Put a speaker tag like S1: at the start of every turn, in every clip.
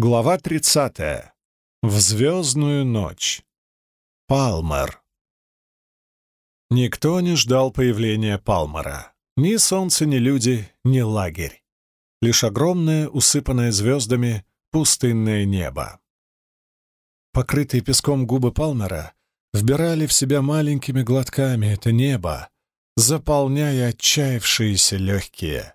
S1: Глава 30. В звездную ночь. Палмер. Никто не ждал появления Палмера. Ни солнце, ни люди, ни лагерь. Лишь огромное, усыпанное звездами, пустынное небо. Покрытые песком губы Палмера вбирали в себя маленькими глотками это небо, заполняя отчаявшиеся легкие.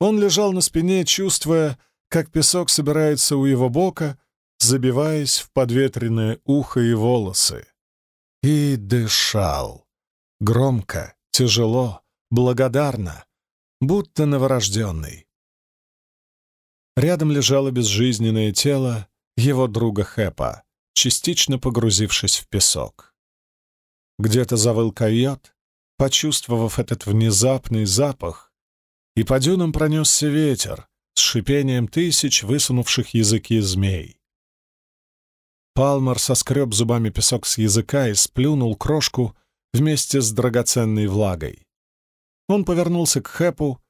S1: Он лежал на спине, чувствуя, как песок собирается у его бока, забиваясь в подветренное ухо и волосы. И дышал. Громко, тяжело, благодарно, будто новорожденный. Рядом лежало безжизненное тело его друга Хэпа, частично погрузившись в песок. Где-то завыл койот, почувствовав этот внезапный запах, и по дюнам пронесся ветер, с шипением тысяч высунувших языки змей. Палмер соскреб зубами песок с языка и сплюнул крошку вместе с драгоценной влагой. Он повернулся к Хэпу,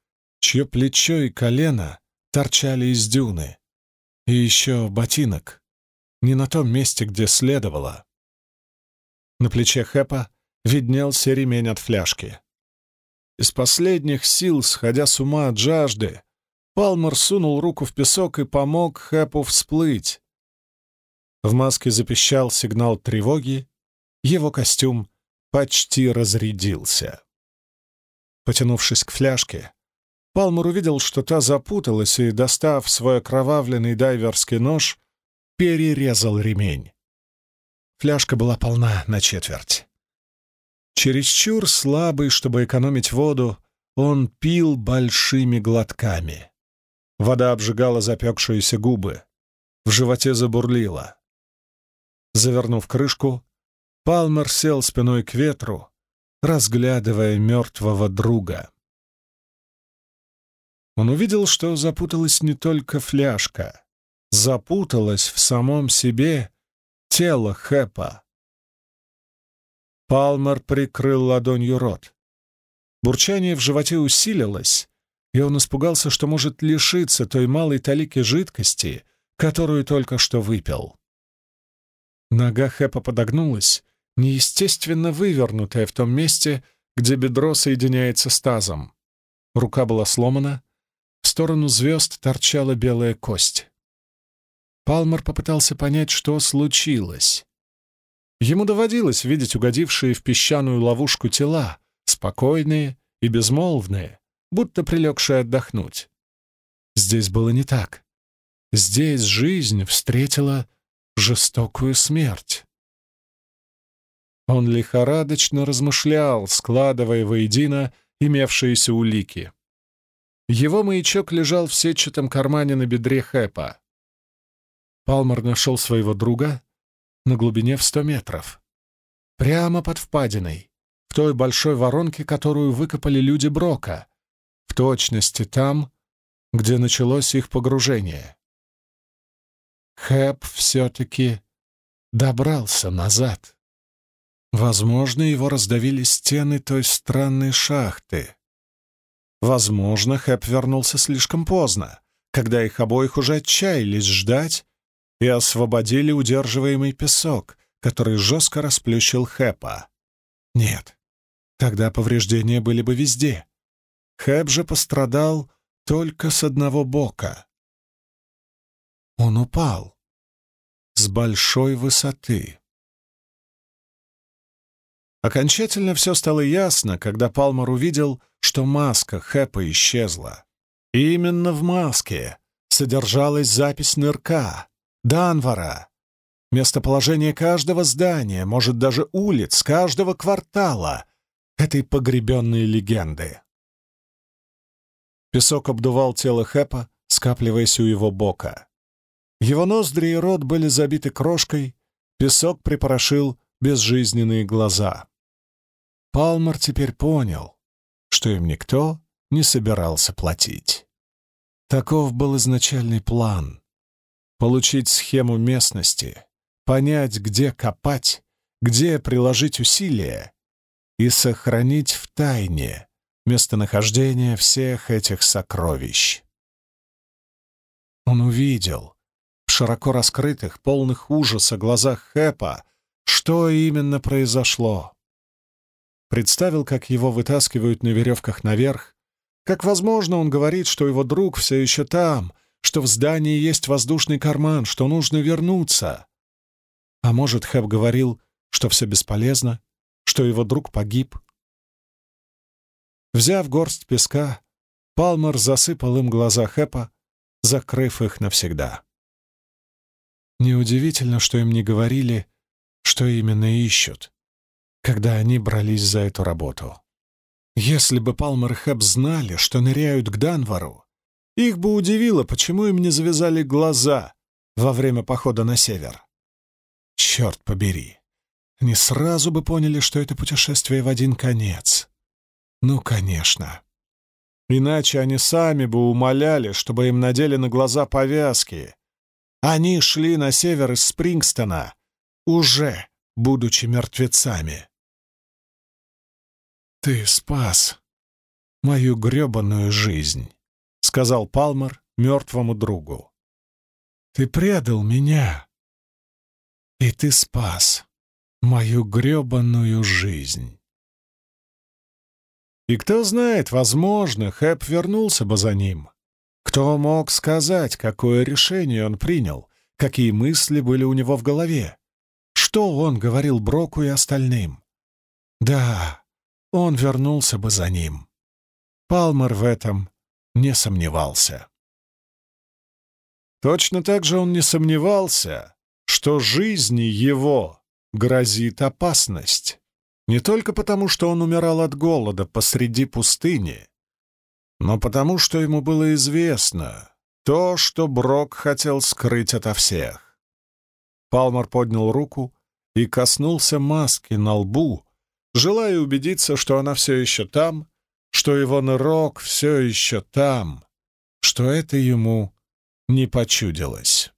S1: чье плечо и колено торчали из дюны. И еще ботинок. Не на том месте, где следовало. На плече Хэпа виднелся ремень от фляжки. Из последних сил, сходя с ума от жажды, Палмер сунул руку в песок и помог Хэпу всплыть. В маске запищал сигнал тревоги, его костюм почти разрядился. Потянувшись к фляжке, Палмер увидел, что та запуталась, и, достав свой окровавленный дайверский нож, перерезал ремень. Фляжка была полна на четверть. Чересчур слабый, чтобы экономить воду, он пил большими глотками. Вода обжигала запекшиеся губы. В животе забурлило. Завернув крышку, Палмер сел спиной к ветру, разглядывая мертвого друга. Он увидел, что запуталась не только фляжка. Запуталась в самом себе тело Хэпа. Палмер прикрыл ладонью рот. Бурчание в животе усилилось, и он испугался, что может лишиться той малой талики жидкости, которую только что выпил. Нога Хэпа подогнулась, неестественно вывернутая в том месте, где бедро соединяется с тазом. Рука была сломана, в сторону звезд торчала белая кость. Палмер попытался понять, что случилось. Ему доводилось видеть угодившие в песчаную ловушку тела, спокойные и безмолвные, будто прилегший отдохнуть. Здесь было не так. Здесь жизнь встретила жестокую смерть. Он лихорадочно размышлял, складывая воедино имевшиеся улики. Его маячок лежал в сетчатом кармане на бедре Хэпа. Палмер нашел своего друга на глубине в сто метров. Прямо под впадиной, в той большой воронке, которую выкопали люди Брока, в точности там, где началось их погружение. Хэп все-таки добрался назад. Возможно, его раздавили стены той странной шахты. Возможно, Хэп вернулся слишком поздно, когда их обоих уже отчаялись ждать и освободили удерживаемый песок, который жестко расплющил Хэпа. Нет, тогда повреждения были бы везде. Хэб же пострадал только с одного бока. Он упал с большой высоты. Окончательно все стало ясно, когда Палмер увидел, что маска Хэпа исчезла. И именно в маске содержалась запись нырка, Данвара, местоположение каждого здания, может, даже улиц, каждого квартала этой погребенной легенды. Песок обдувал тело Хэпа, скапливаясь у его бока. Его ноздри и рот были забиты крошкой, песок припорошил безжизненные глаза. Палмер теперь понял, что им никто не собирался платить. Таков был изначальный план — получить схему местности, понять, где копать, где приложить усилия и сохранить в тайне местонахождение всех этих сокровищ. Он увидел, широко раскрытых, полных ужаса глазах Хэпа, что именно произошло. Представил, как его вытаскивают на веревках наверх, как, возможно, он говорит, что его друг все еще там, что в здании есть воздушный карман, что нужно вернуться. А может, Хэп говорил, что все бесполезно, что его друг погиб. Взяв горсть песка, Палмер засыпал им глаза Хэпа, закрыв их навсегда. Неудивительно, что им не говорили, что именно ищут, когда они брались за эту работу. Если бы Палмер и Хэп знали, что ныряют к Данвару, их бы удивило, почему им не завязали глаза во время похода на север. Черт побери! Они сразу бы поняли, что это путешествие в один конец. Ну, конечно. Иначе они сами бы умоляли, чтобы им надели на глаза повязки. Они шли на север из Спрингстона, уже будучи мертвецами. «Ты спас мою гребаную жизнь», — сказал Палмер мертвому другу. «Ты предал меня, и ты спас мою гребаную жизнь». И кто знает, возможно, Хэп вернулся бы за ним. Кто мог сказать, какое решение он принял, какие мысли были у него в голове? Что он говорил Броку и остальным? Да, он вернулся бы за ним. Палмер в этом не сомневался. Точно так же он не сомневался, что жизни его грозит опасность. Не только потому, что он умирал от голода посреди пустыни, но потому, что ему было известно то, что Брок хотел скрыть ото всех. Палмер поднял руку и коснулся маски на лбу, желая убедиться, что она все еще там, что его нырок все еще там, что это ему не почудилось.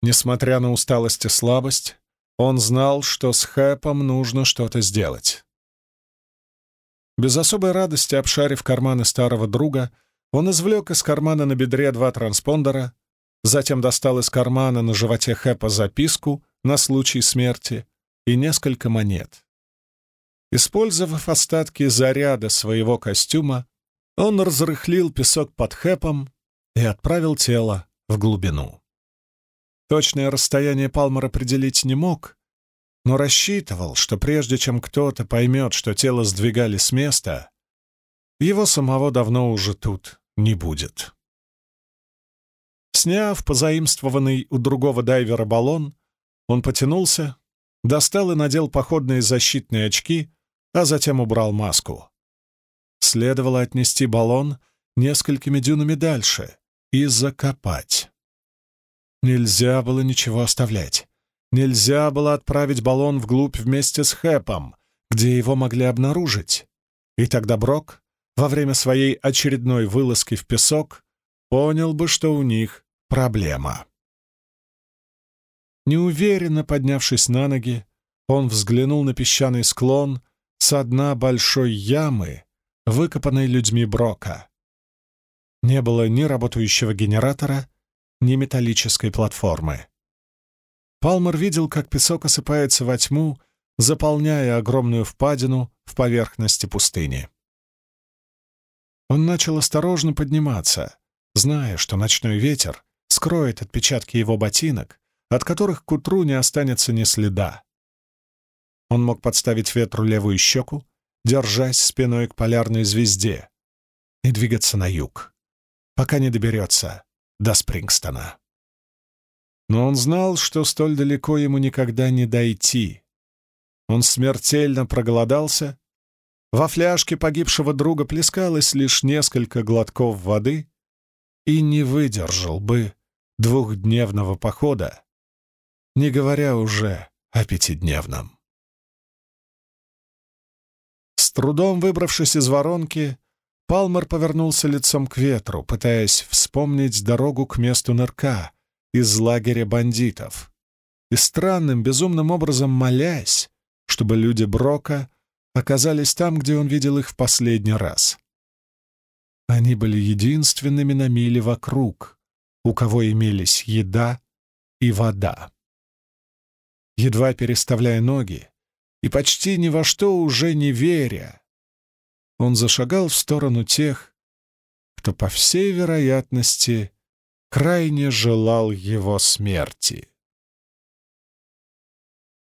S1: Несмотря на усталость и слабость, он знал, что с Хэпом нужно что-то сделать. Без особой радости, обшарив карманы старого друга, он извлек из кармана на бедре два транспондера, затем достал из кармана на животе Хэпа записку на случай смерти и несколько монет. Использовав остатки заряда своего костюма, он разрыхлил песок под Хэпом и отправил тело в глубину. Точное расстояние Палмер определить не мог, но рассчитывал, что прежде чем кто-то поймет, что тело сдвигали с места, его самого давно уже тут не будет. Сняв позаимствованный у другого дайвера баллон, он потянулся, достал и надел походные защитные очки, а затем убрал маску. Следовало отнести баллон несколькими дюнами дальше и закопать. Нельзя было ничего оставлять. Нельзя было отправить баллон вглубь вместе с Хэпом, где его могли обнаружить. И тогда Брок, во время своей очередной вылазки в песок, понял бы, что у них проблема. Неуверенно поднявшись на ноги, он взглянул на песчаный склон со дна большой ямы, выкопанной людьми Брока. Не было ни работающего генератора, ни металлической платформы. Палмер видел, как песок осыпается во тьму, заполняя огромную впадину в поверхности пустыни. Он начал осторожно подниматься, зная, что ночной ветер скроет отпечатки его ботинок, от которых к утру не останется ни следа. Он мог подставить ветру левую щеку, держась спиной к полярной звезде, и двигаться на юг, пока не доберется до Спрингстона. Но он знал, что столь далеко ему никогда не дойти. Он смертельно проголодался. Во фляжке погибшего друга плескалось лишь несколько глотков воды и не выдержал бы двухдневного похода, не говоря уже о пятидневном. С трудом выбравшись из воронки, Палмер повернулся лицом к ветру, пытаясь вспомнить дорогу к месту нырка из лагеря бандитов, и странным, безумным образом молясь, чтобы люди Брока оказались там, где он видел их в последний раз. Они были единственными на миле вокруг, у кого имелись еда и вода. Едва переставляя ноги и почти ни во что уже не веря, он зашагал в сторону тех, кто, по всей вероятности, крайне желал его смерти.